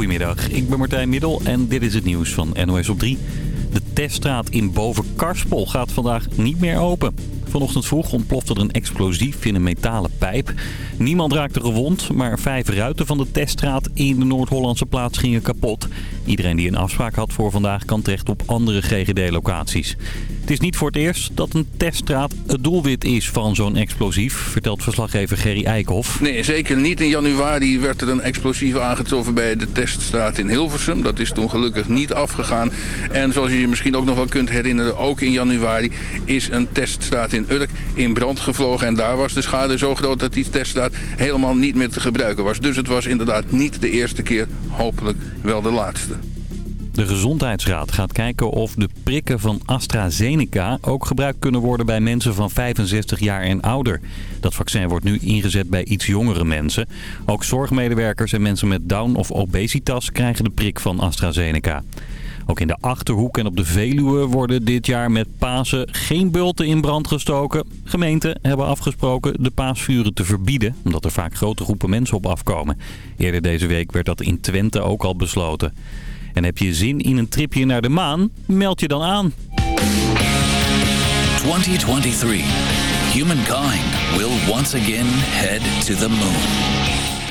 Goedemiddag, ik ben Martijn Middel en dit is het nieuws van NOS op 3. De teststraat in Bovenkarspel gaat vandaag niet meer open. Vanochtend vroeg ontplofte er een explosief in een metalen pijp. Niemand raakte gewond, maar vijf ruiten van de teststraat in de Noord-Hollandse plaats gingen kapot. Iedereen die een afspraak had voor vandaag kan terecht op andere GGD-locaties. Het is niet voor het eerst dat een teststraat het doelwit is van zo'n explosief, vertelt verslaggever Gerry Eikhoff. Nee, zeker niet. In januari werd er een explosief aangetroffen bij de teststraat in Hilversum. Dat is toen gelukkig niet afgegaan. En zoals je je misschien ook nog wel kunt herinneren, ook in januari is een teststraat in Urk in brand gevlogen. En daar was de schade zo groot dat die teststraat helemaal niet meer te gebruiken was. Dus het was inderdaad niet de eerste keer, hopelijk wel de laatste. De Gezondheidsraad gaat kijken of de prikken van AstraZeneca ook gebruikt kunnen worden bij mensen van 65 jaar en ouder. Dat vaccin wordt nu ingezet bij iets jongere mensen. Ook zorgmedewerkers en mensen met Down of obesitas krijgen de prik van AstraZeneca. Ook in de Achterhoek en op de Veluwe worden dit jaar met Pasen geen bulten in brand gestoken. Gemeenten hebben afgesproken de paasvuren te verbieden, omdat er vaak grote groepen mensen op afkomen. Eerder deze week werd dat in Twente ook al besloten. En heb je zin in een tripje naar de maan? Meld je dan aan. 2023. Humankind will once again head to the moon.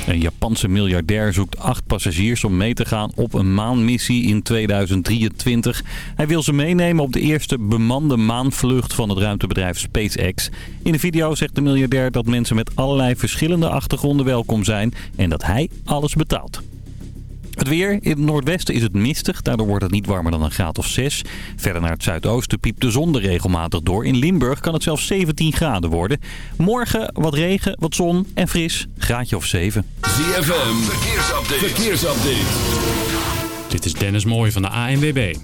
Een Japanse miljardair zoekt acht passagiers om mee te gaan op een maanmissie in 2023. Hij wil ze meenemen op de eerste bemande maanvlucht van het ruimtebedrijf SpaceX. In de video zegt de miljardair dat mensen met allerlei verschillende achtergronden welkom zijn en dat hij alles betaalt. Het weer. In het noordwesten is het mistig. Daardoor wordt het niet warmer dan een graad of 6. Verder naar het zuidoosten piept de zon er regelmatig door. In Limburg kan het zelfs 17 graden worden. Morgen wat regen, wat zon en fris. Graadje of 7. ZFM. Verkeersupdate. Verkeersupdate. Dit is Dennis Mooij van de ANWB.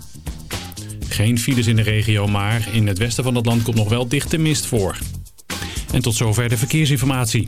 Geen files in de regio, maar in het westen van het land komt nog wel dichte mist voor. En tot zover de verkeersinformatie.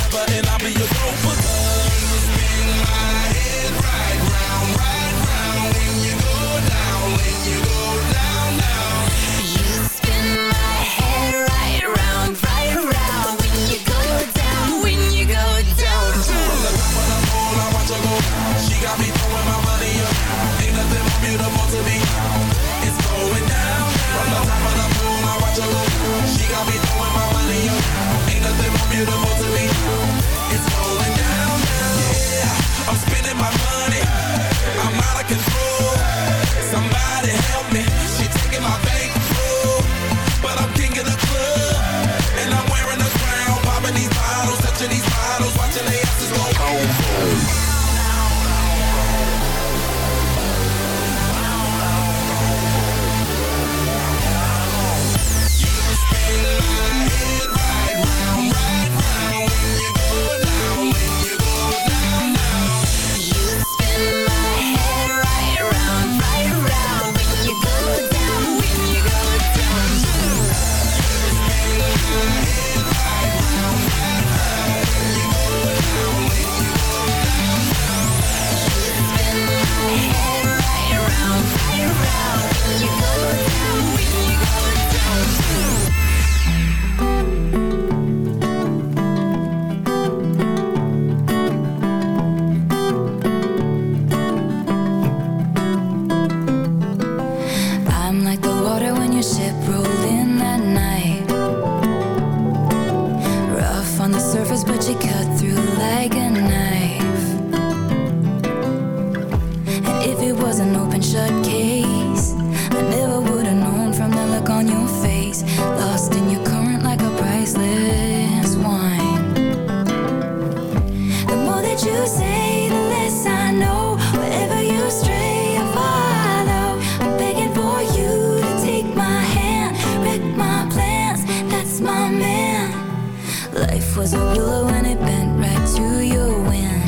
life was a willow and it bent right to your wind.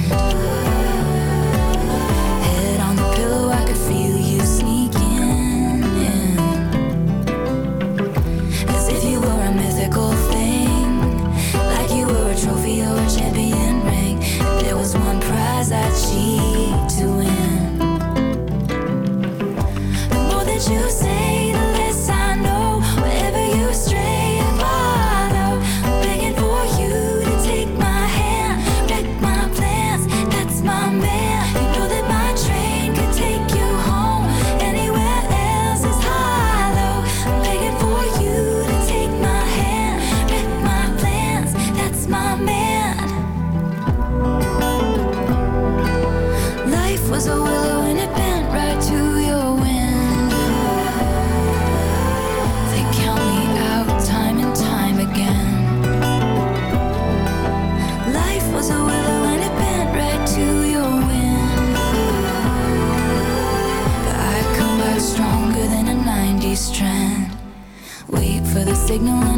signal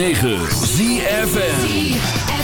106.9 ZFN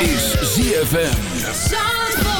Is ZFM.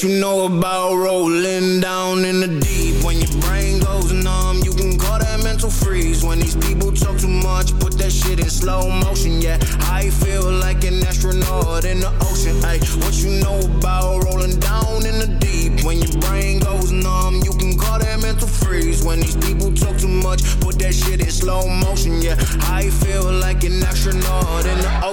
You know about rolling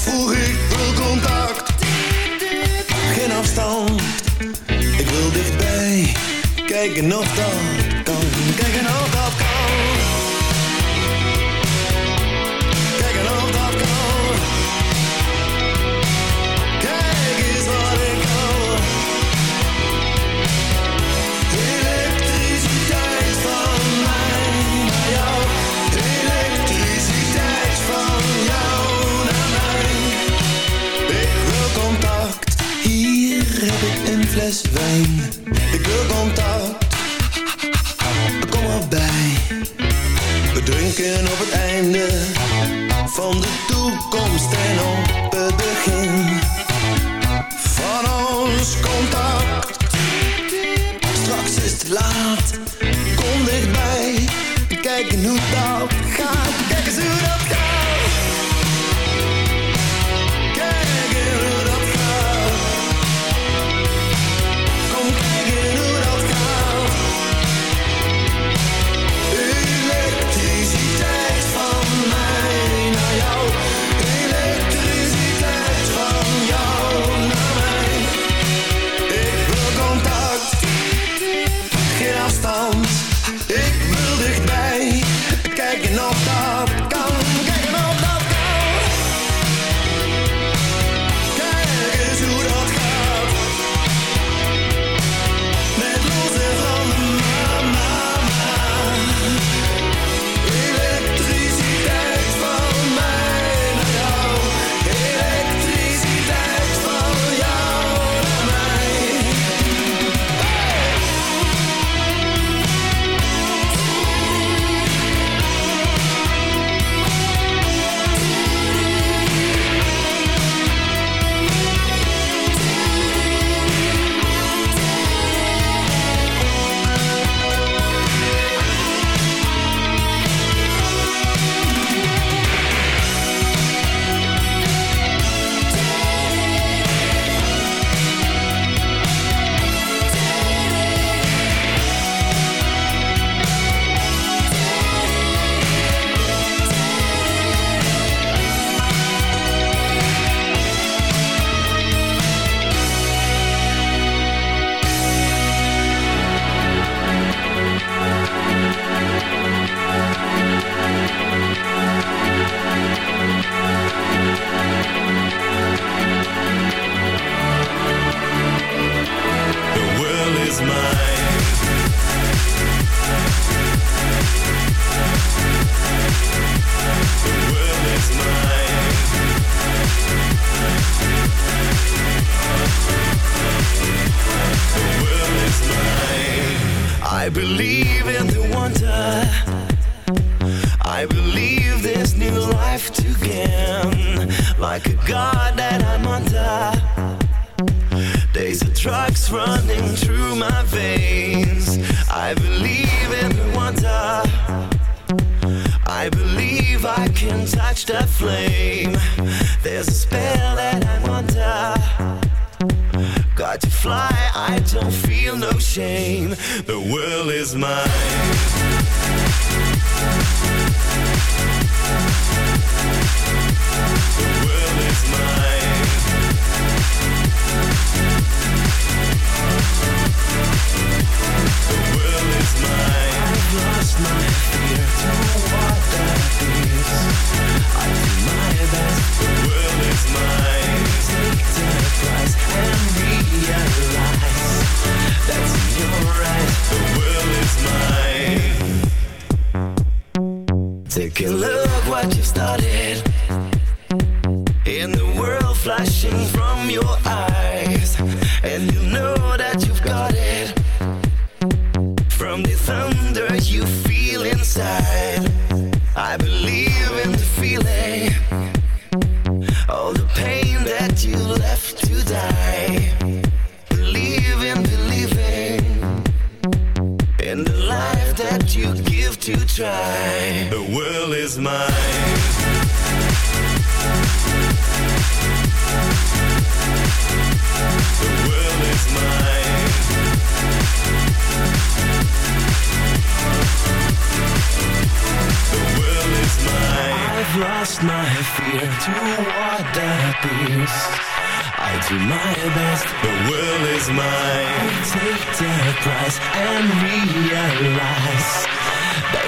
vroeg, ik wil contact. Geen afstand, ik wil dichtbij, kijken of dan touch the flame. There's a spell that I'm under. Got to fly, I don't feel no shame. The world is mine. My fear to what that appears I do my best, the will is mine. Take the price and realize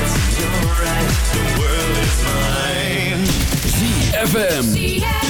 The world is mine. ZFM.